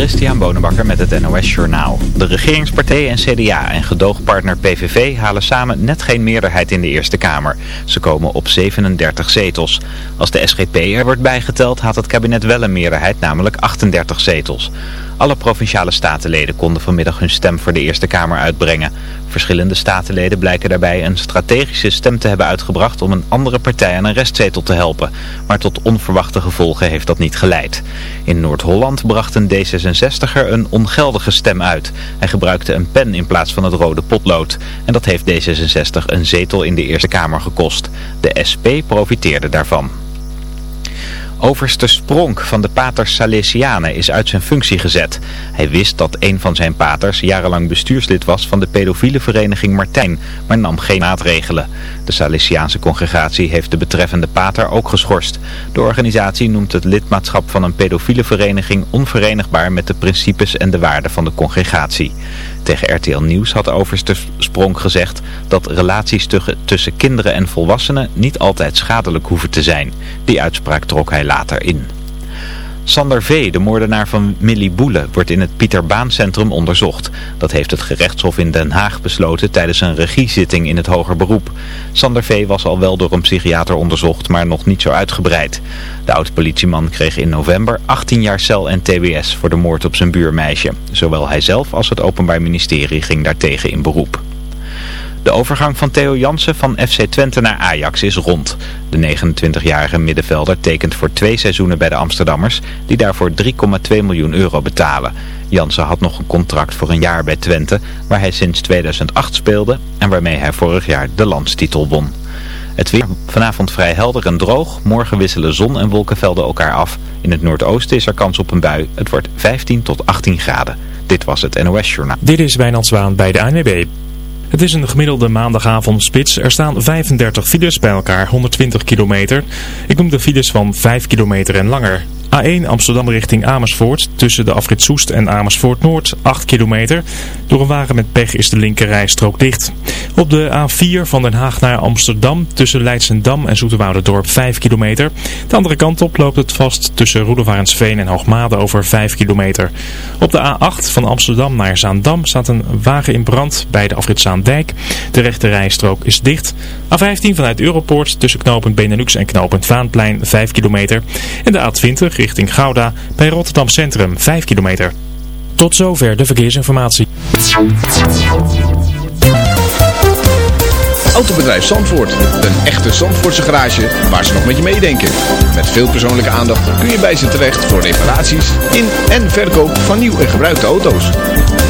Christian Bonenbakker met het NOS Journaal. De regeringspartijen en CDA en gedoogpartner PVV halen samen net geen meerderheid in de Eerste Kamer. Ze komen op 37 zetels. Als de SGP er wordt bijgeteld had het kabinet wel een meerderheid, namelijk 38 zetels. Alle provinciale statenleden konden vanmiddag hun stem voor de Eerste Kamer uitbrengen. Verschillende statenleden blijken daarbij een strategische stem te hebben uitgebracht om een andere partij aan een restzetel te helpen. Maar tot onverwachte gevolgen heeft dat niet geleid. In Noord-Holland bracht een D66er een ongeldige stem uit. Hij gebruikte een pen in plaats van het rode potlood. En dat heeft D66 een zetel in de Eerste Kamer gekost. De SP profiteerde daarvan. Overste Spronk van de paters Salesianen is uit zijn functie gezet. Hij wist dat een van zijn paters jarenlang bestuurslid was van de pedofiele vereniging Martijn, maar nam geen maatregelen. De Salesiaanse congregatie heeft de betreffende pater ook geschorst. De organisatie noemt het lidmaatschap van een pedofiele vereniging onverenigbaar met de principes en de waarden van de congregatie. Tegen RTL Nieuws had overste Spronk gezegd dat relaties tussen kinderen en volwassenen niet altijd schadelijk hoeven te zijn. Die uitspraak trok hij later in. Sander V., de moordenaar van Millie Boele, wordt in het Pieter Baan Centrum onderzocht. Dat heeft het gerechtshof in Den Haag besloten tijdens een regiezitting in het hoger beroep. Sander V. was al wel door een psychiater onderzocht, maar nog niet zo uitgebreid. De oud-politieman kreeg in november 18 jaar cel en tbs voor de moord op zijn buurmeisje. Zowel hij zelf als het Openbaar Ministerie ging daartegen in beroep. De overgang van Theo Jansen van FC Twente naar Ajax is rond. De 29-jarige middenvelder tekent voor twee seizoenen bij de Amsterdammers, die daarvoor 3,2 miljoen euro betalen. Jansen had nog een contract voor een jaar bij Twente, waar hij sinds 2008 speelde en waarmee hij vorig jaar de landstitel won. Het weer vanavond vrij helder en droog. Morgen wisselen zon en wolkenvelden elkaar af. In het noordoosten is er kans op een bui. Het wordt 15 tot 18 graden. Dit was het NOS Journaal. Dit is Wijnand Zwaan bij de ANWB. Het is een gemiddelde maandagavond spits. Er staan 35 files bij elkaar, 120 kilometer. Ik noem de files van 5 kilometer en langer. A1 Amsterdam richting Amersfoort tussen de afrit Soest en Amersfoort Noord 8 kilometer. Door een wagen met pech is de linkerrijstrook dicht. Op de A4 van Den Haag naar Amsterdam tussen Leidsendam en Zoeterwouderdorp 5 kilometer. De andere kant op loopt het vast tussen Roelofarensveen en Hoogmade over 5 kilometer. Op de A8 van Amsterdam naar Zaandam staat een wagen in brand bij de afrit Zaandijk. De rechterrijstrook is dicht. A15 vanuit Europoort tussen knooppunt Benelux en knooppunt Vaanplein 5 kilometer. En de A20 richting Gouda bij Rotterdam Centrum 5 kilometer. Tot zover de verkeersinformatie. Autobedrijf Zandvoort. Een echte Zandvoortse garage waar ze nog met je meedenken. Met veel persoonlijke aandacht kun je bij ze terecht voor reparaties in en verkoop van nieuw en gebruikte auto's.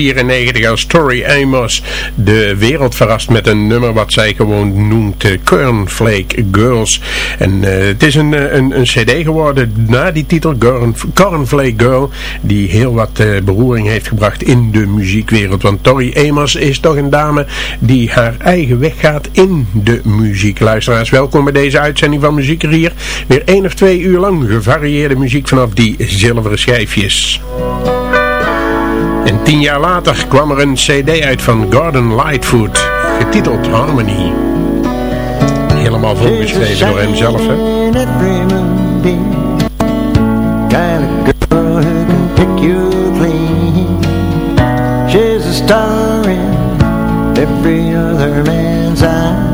1994 als Tori Amos de wereld verrast met een nummer wat zij gewoon noemt eh, Cornflake Girls. En eh, het is een, eh, een, een cd geworden na die titel Corn, Cornflake Girl die heel wat beroering heeft gebracht in de muziekwereld. Want Tori Amos is toch een dame die haar eigen weg gaat in de muziek. Luisteraars, welkom bij deze uitzending van Muziek er hier. Weer één of twee uur lang gevarieerde muziek vanaf die zilveren schijfjes. En tien jaar later kwam er een cd uit van Gordon Lightfoot, getiteld Harmony. Helemaal volgeschreven door hemzelf, hè. Every man's eye.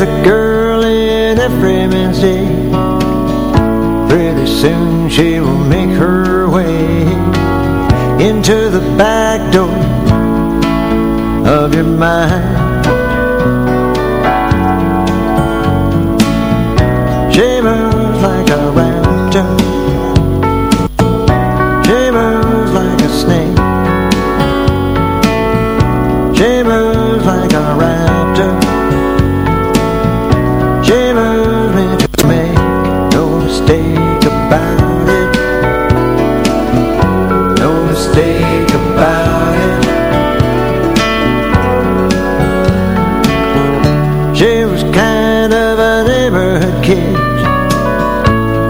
A girl in every man's. Soon she will make her way into the back door of your mind.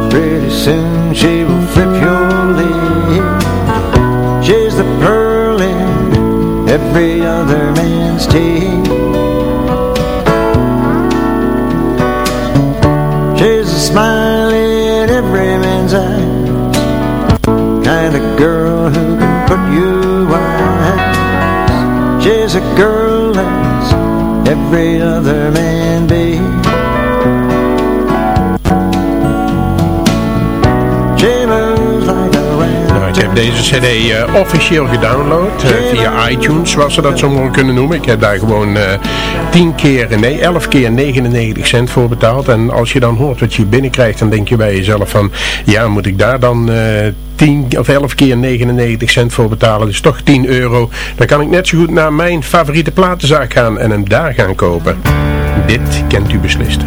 Pretty soon she will flip your lid She's the pearl in every other man's teeth. She's a smile in every man's eye Kind of girl who can put you wise. She's a girl that's every other man deze cd eh, officieel gedownload. Eh, via iTunes, zoals ze dat zo kunnen noemen. Ik heb daar gewoon eh, uh, 10 keer, nee 11 keer 99 cent voor betaald. En als je dan hoort wat je binnenkrijgt, dan denk je bij jezelf van... Ja, moet ik daar dan... 10 of 11 keer 99 cent voor betalen, dus toch 10 euro. Dan kan ik net zo goed naar mijn favoriete platenzaak gaan en hem daar gaan kopen. Dit kent u beslist.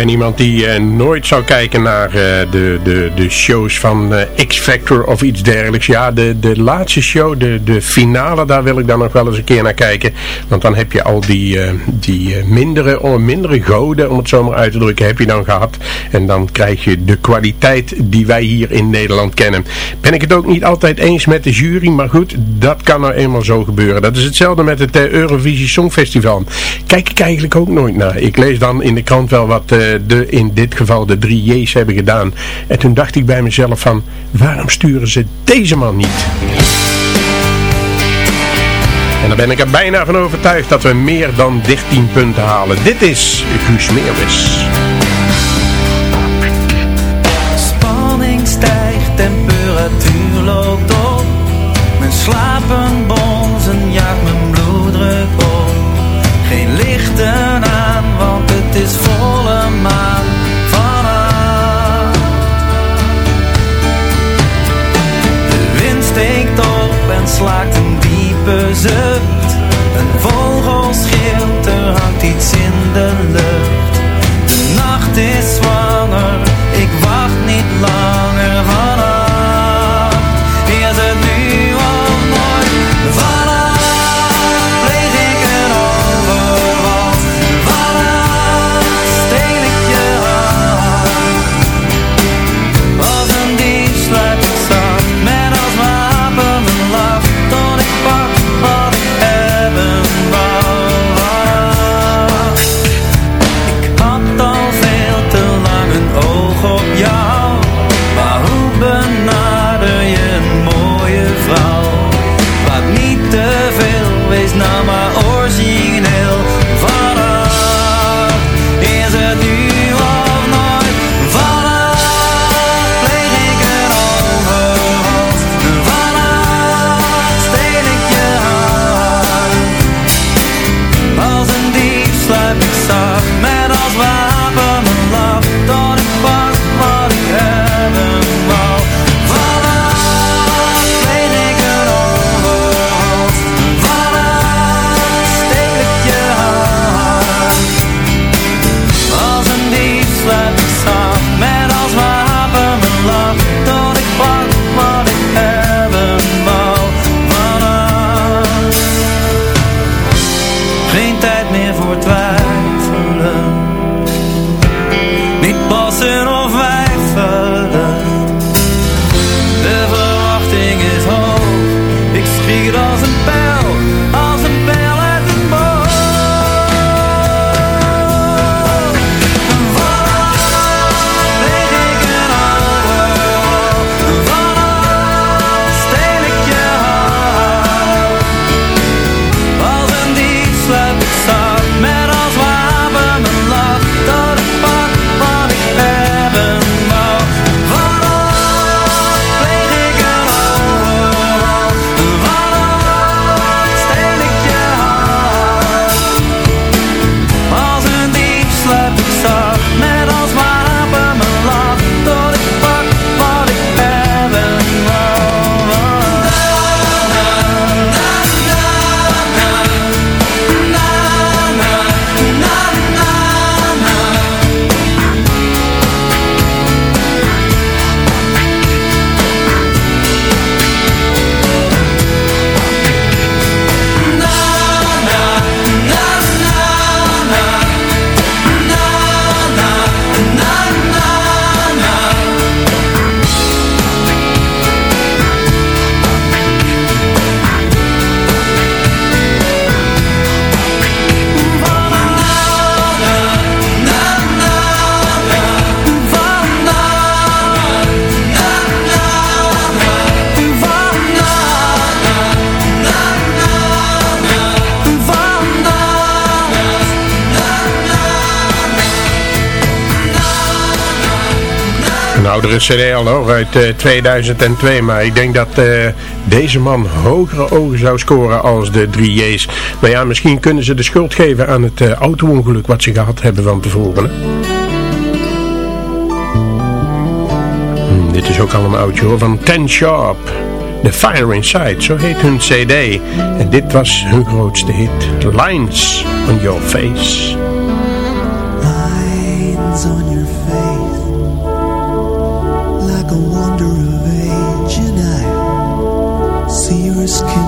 Ben iemand die eh, nooit zou kijken naar eh, de, de, de shows van eh, X-Factor of iets dergelijks. Ja, de, de laatste show, de, de finale, daar wil ik dan nog wel eens een keer naar kijken. Want dan heb je al die, die mindere, oh, mindere goden, om het zo maar uit te drukken, heb je dan gehad. En dan krijg je de kwaliteit die wij hier in Nederland kennen. Ben ik het ook niet altijd eens met de jury, maar goed, dat kan nou eenmaal zo gebeuren. Dat is hetzelfde met het Eurovisie Songfestival. Kijk ik eigenlijk ook nooit naar. Ik lees dan in de krant wel wat de, in dit geval de drie J's hebben gedaan. En toen dacht ik bij mezelf van, waarom sturen ze deze man niet? En dan ben ik er bijna van overtuigd dat we meer dan 13 punten halen. Dit is Guus Meeuwis. Spanning stijgt, temperatuur loopt op. Mijn slapen bonzen, jaagt mijn bloeddruk op. Geen lichten aan, want het is slaakt een diepe zucht. Een vogel schreeuwt, er hangt iets in de lucht. De nacht is zwanger, oudere cd al hoor, uit eh, 2002. Maar ik denk dat eh, deze man hogere ogen zou scoren als de 3 J's. Maar ja, misschien kunnen ze de schuld geven aan het eh, auto-ongeluk wat ze gehad hebben van tevoren. Hmm, dit is ook al een oudje hoor, van Ten Sharp. The Fire Inside, zo heet hun cd. En dit was hun grootste hit. Lines on Your Face. Lines on just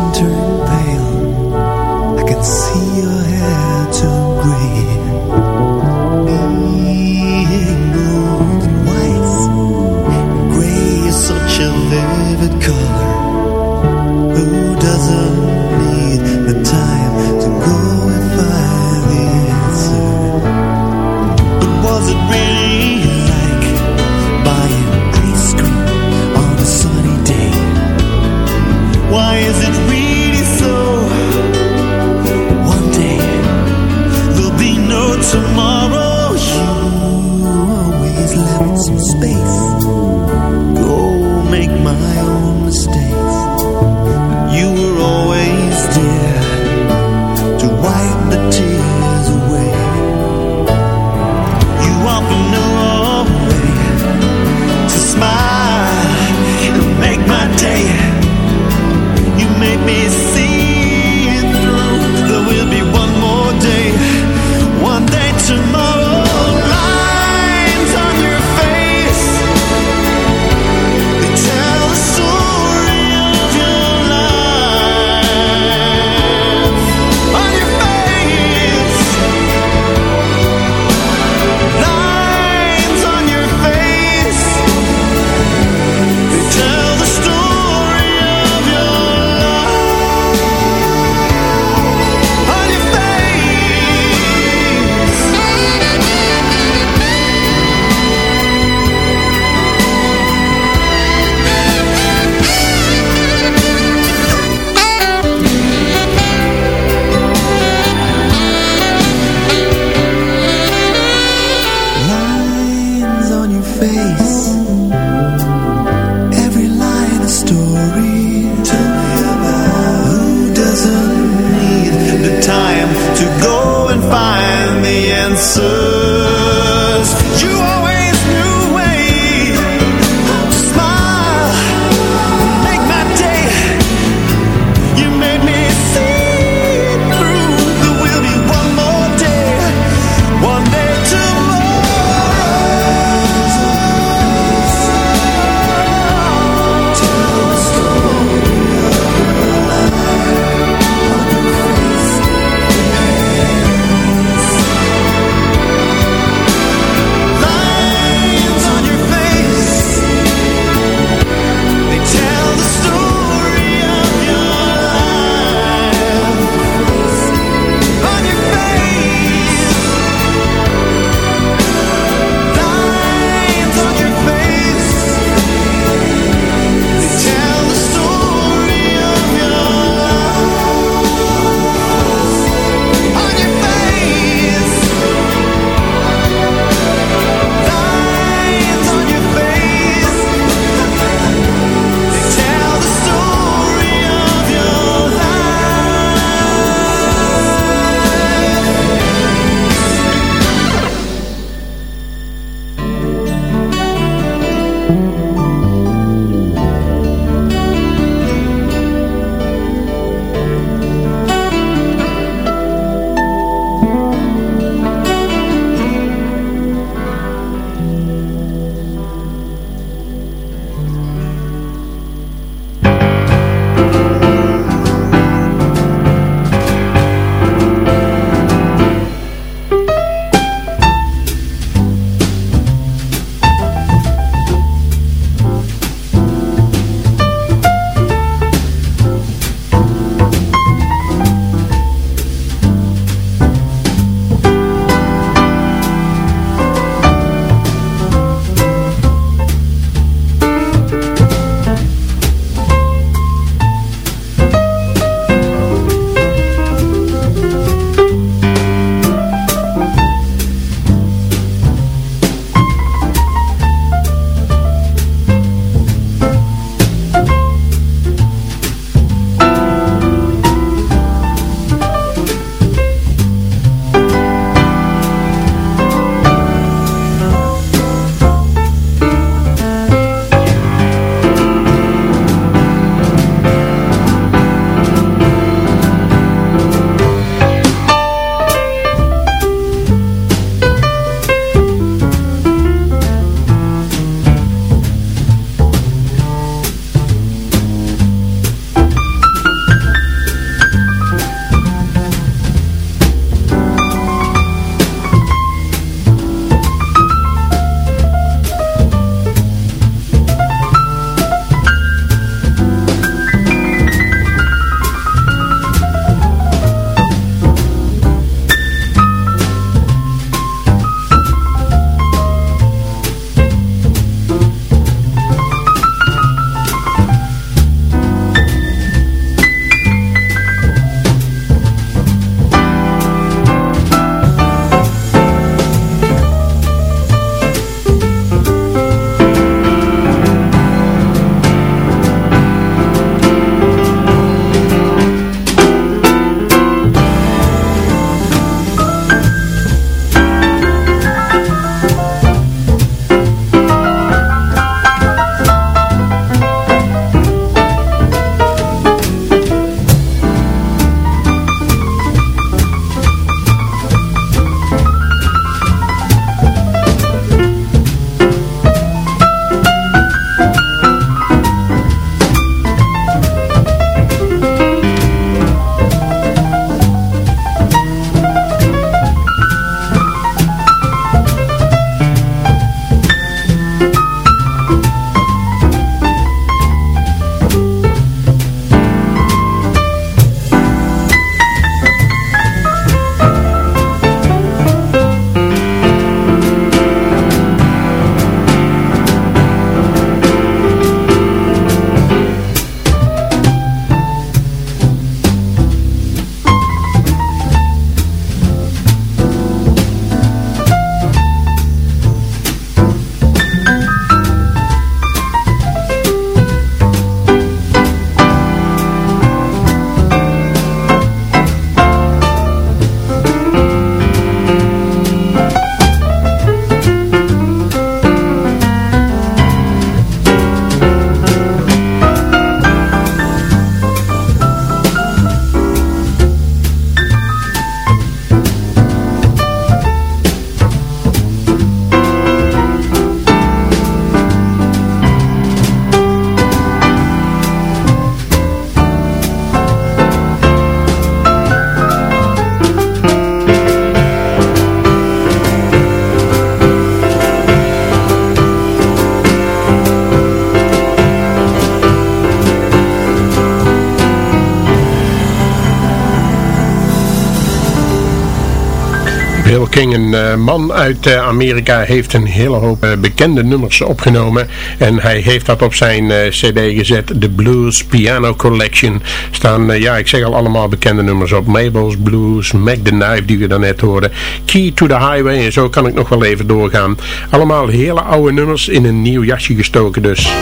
King, een uh, man uit uh, Amerika, heeft een hele hoop uh, bekende nummers opgenomen. En hij heeft dat op zijn cd gezet. De Blues Piano Collection. Staan, ja, ik zeg al allemaal bekende nummers op. Mabel's Blues, Mac the Knife die we daarnet hoorden. Key to the Highway en zo kan ik nog wel even doorgaan. Allemaal hele oude nummers in een nieuw jasje gestoken dus.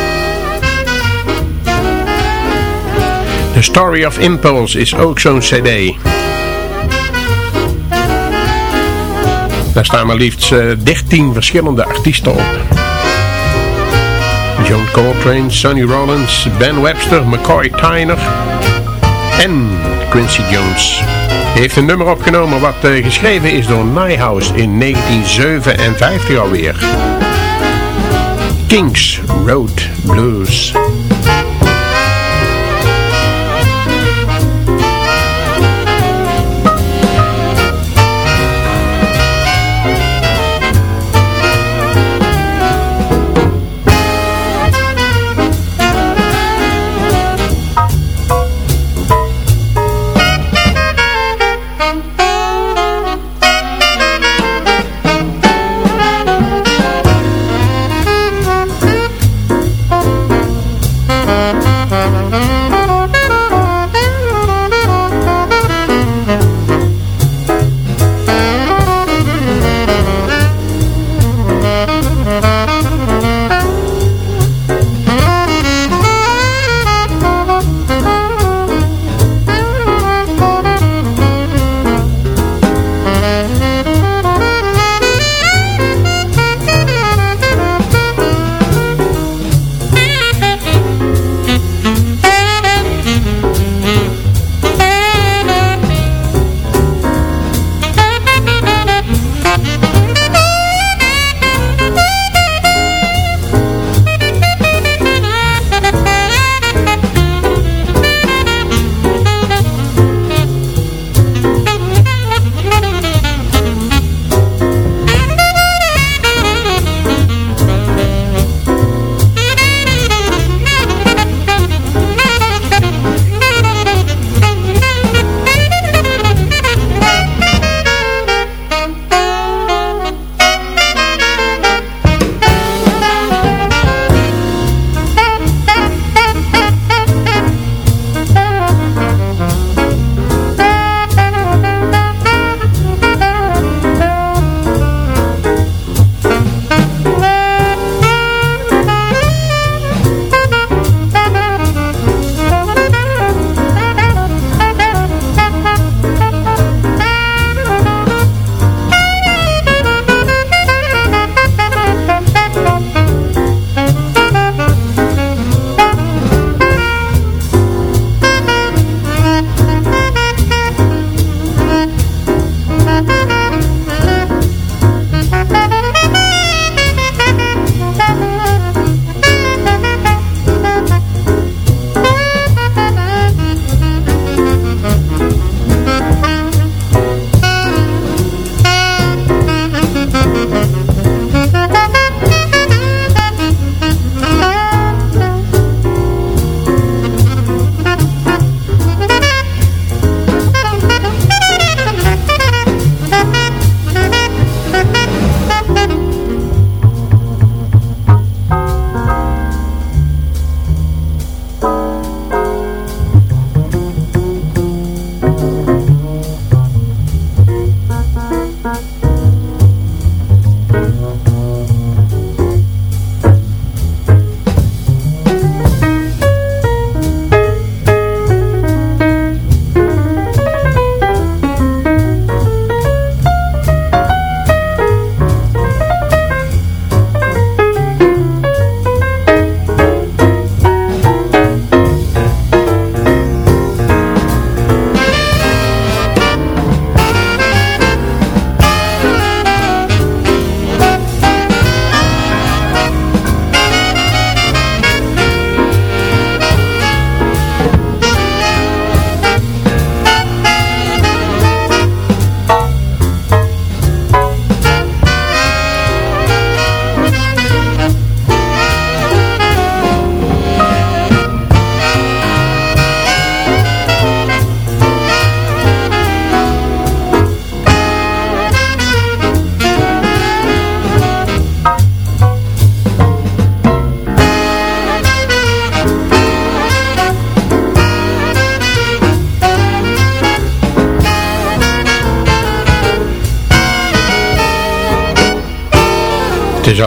The Story of Impulse is ook zo'n cd. Daar staan maar liefst uh, 13 verschillende artiesten op. John Coltrane, Sonny Rollins, Ben Webster, McCoy Tyner en Quincy Jones. Hij heeft een nummer opgenomen wat uh, geschreven is door Nijhuis in 1957 alweer. Kings Road Blues.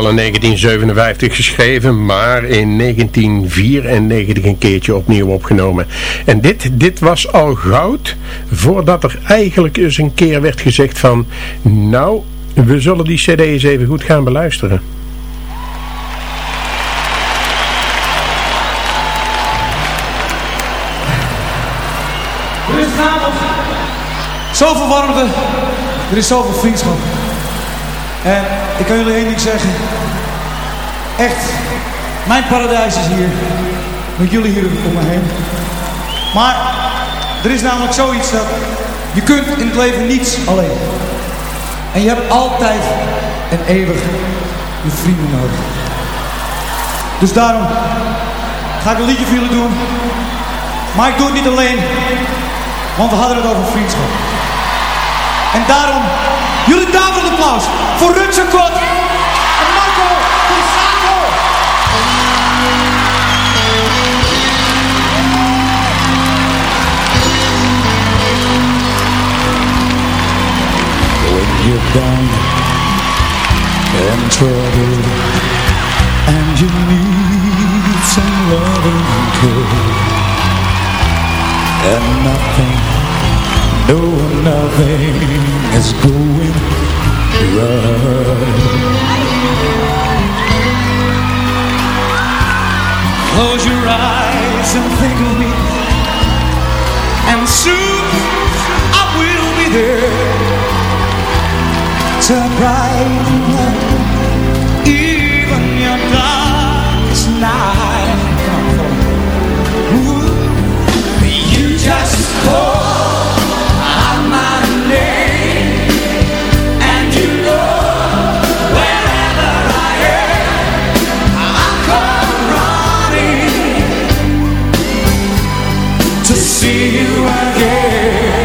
In 1957 geschreven, maar in 1994 een keertje opnieuw opgenomen. En dit, dit was al goud, voordat er eigenlijk eens een keer werd gezegd van, nou, we zullen die cd eens even goed gaan beluisteren. Er is zoveel warmte, er is zoveel vriendschap. En ik kan jullie één ding zeggen. Echt, mijn paradijs is hier. Met jullie hier om me heen. Maar er is namelijk zoiets dat je kunt in het leven niets alleen. En je hebt altijd en eeuwig je vrienden nodig. Dus daarom ga ik een liedje voor jullie doen. Maar ik doe het niet alleen. Want we hadden het over vriendschap. En daarom, jullie tafelapplaus voor Kot en Marco. When you're down and troubled and you need some loving care and nothing, no nothing is going right. Close your eyes and think of me. And soon I will be there to even your darkest night. You again.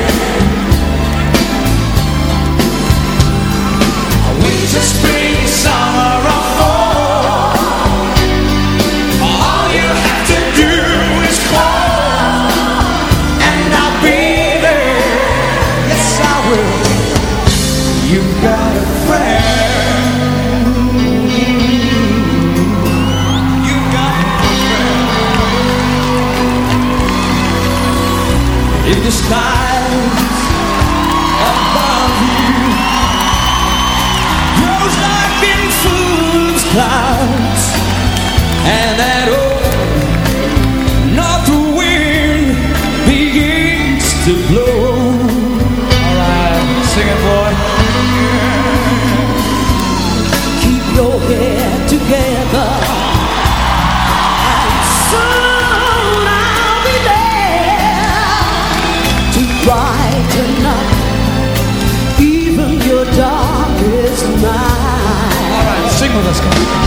Alaska.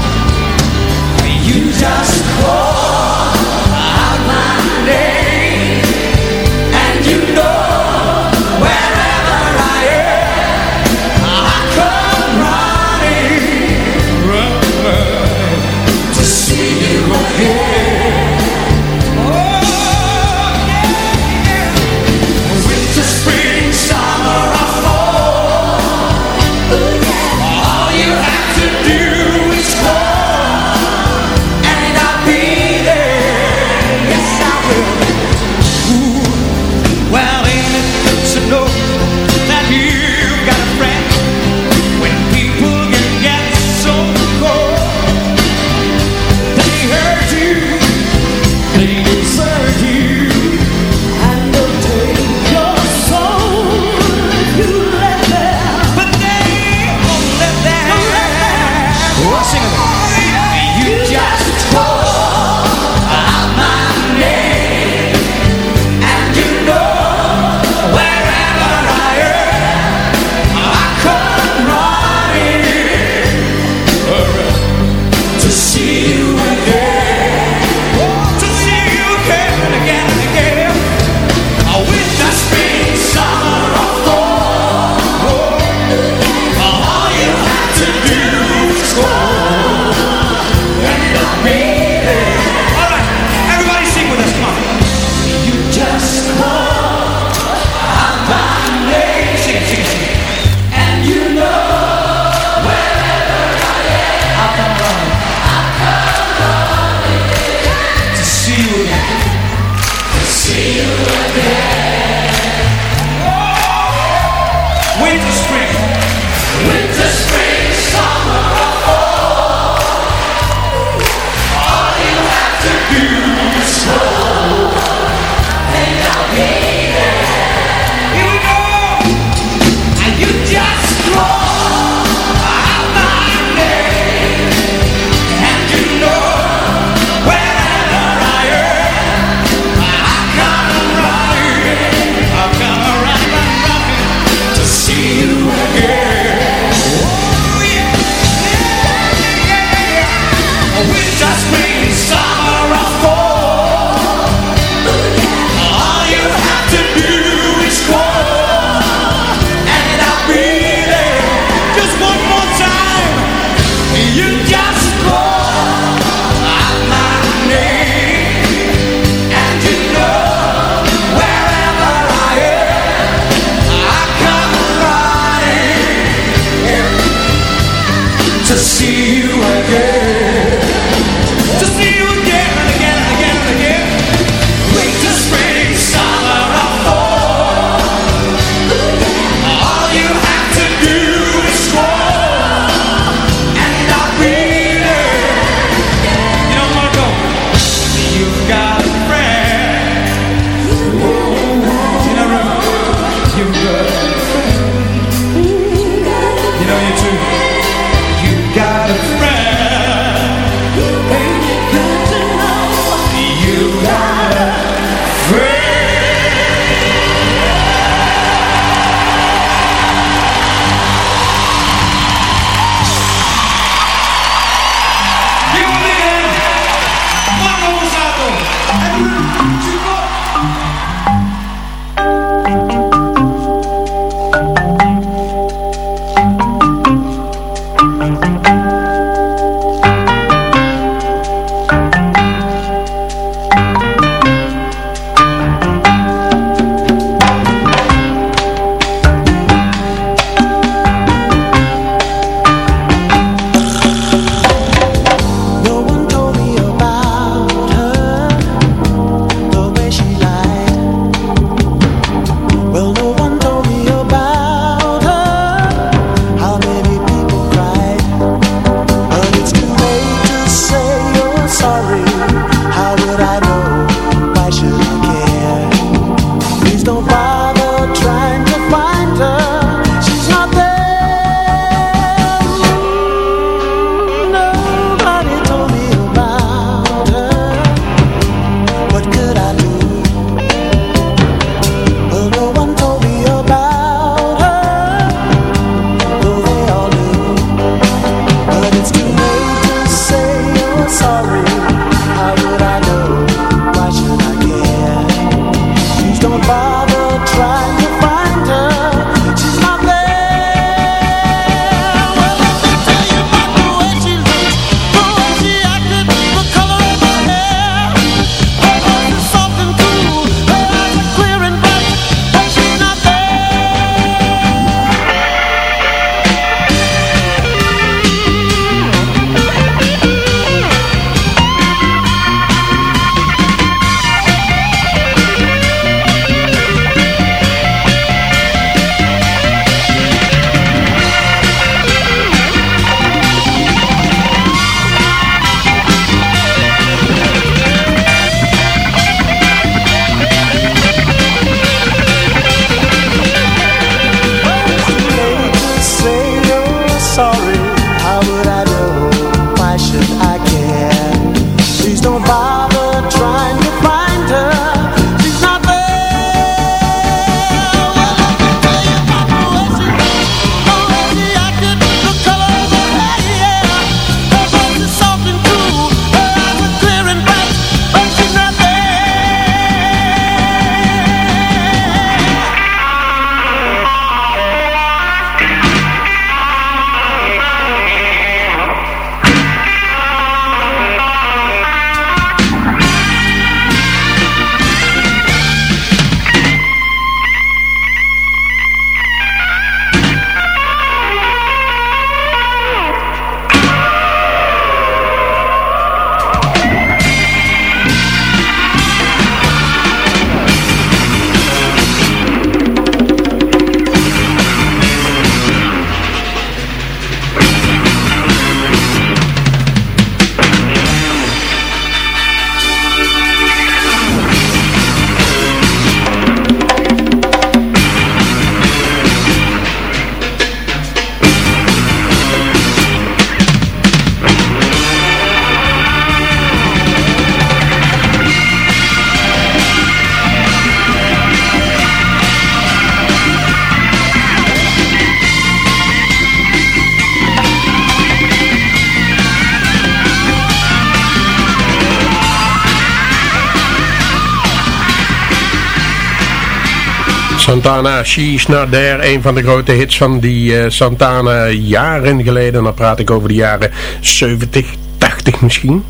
Santana, She's Not There. Een van de grote hits van die eh, Santana jaren geleden. Dan praat ik over de jaren 70, 80 misschien.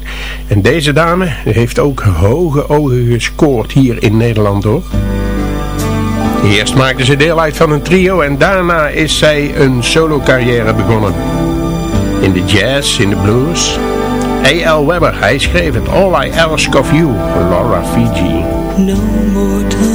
En deze dame heeft ook hoge ogen gescoord hier in Nederland hoor. Eerst maakte ze deel uit van een trio en daarna is zij een solo carrière begonnen. In de jazz, in de blues... A.L. Webber, hij schreef het All I Ask of You, Laura Fiji. No more.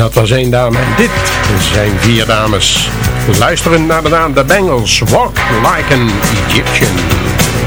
Dat was één dame. Dit zijn vier dames. Luisteren naar de naam The Bengals. Walk Like an Egyptian.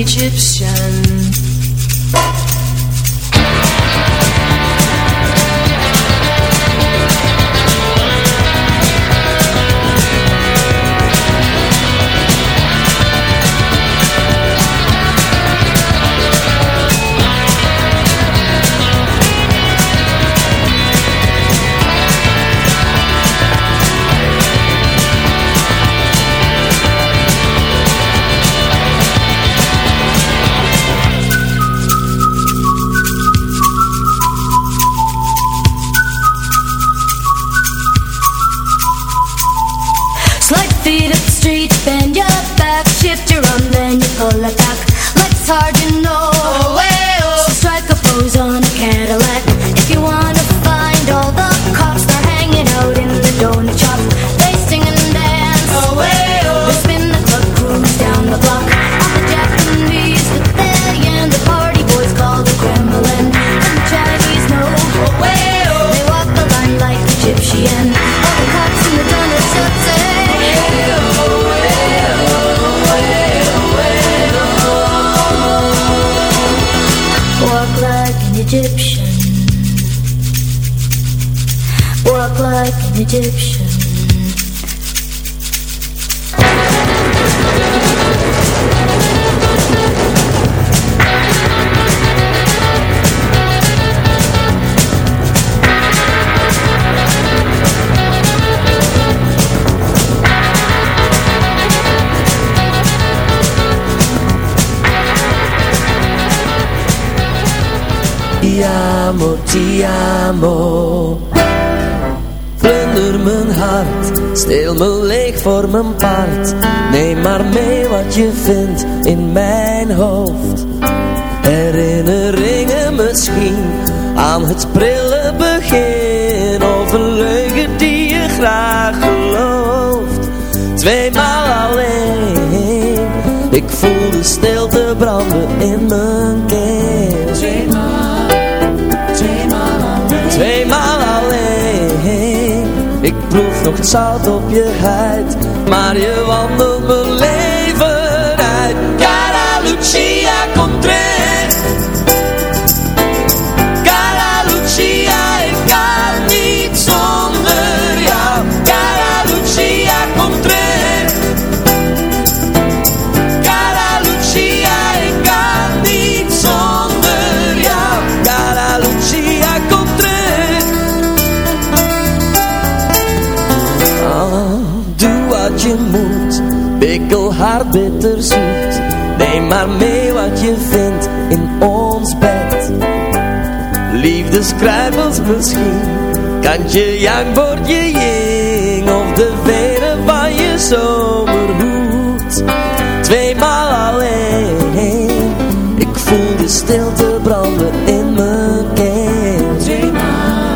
Egyptian. ti amo, ti amo. Plunder mijn hart, steel me leeg voor mijn paard. Neem maar mee wat je vindt in mijn hoofd. Herinneringen misschien aan het prille begin. Of een leugen die je graag gelooft. Tweemaal alleen, ik voel de stilte branden in me. nog zout op je huid Maar je wandelt mijn leven uit. Cara Lucia Contreras in ons bed. Liefdeskruimels misschien, kantje yang voor je jing of de veren van je zomerhoed. Tweemaal alleen, ik voel de stilte branden in mijn keel. Tweemaal,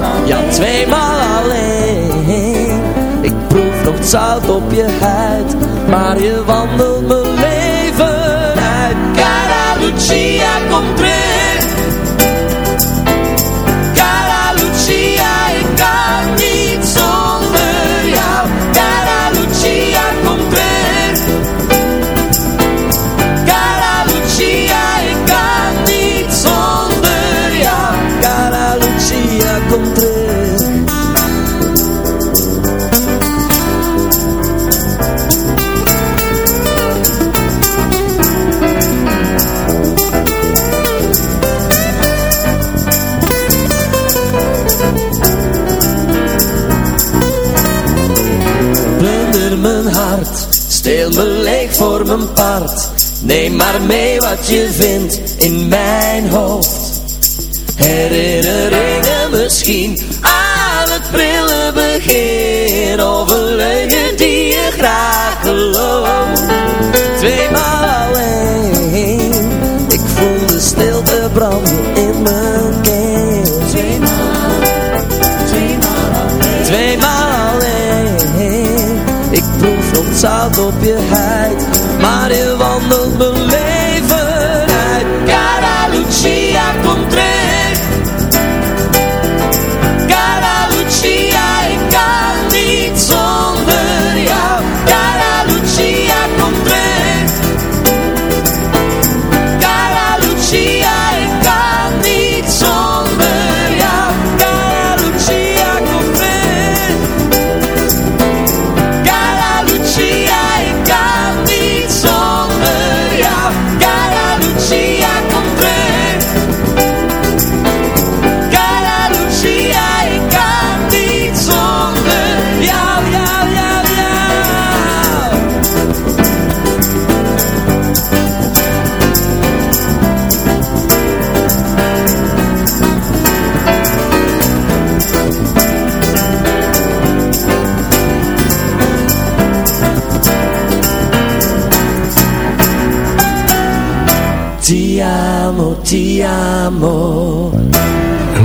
alleen. Ja, tweemaal alleen. Ik proef nog zout op je huid, maar je wandelt encontré. wat je vindt in mijn hoofd.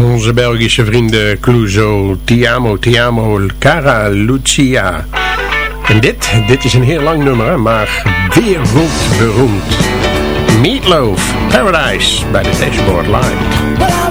Onze Belgische vrienden Clouseau, Tiamo, amo, ti amo, cara Lucia. En dit, dit is een heel lang nummer, maar wereldberoemd. Meatloaf, Paradise, bij de Dashboard Live.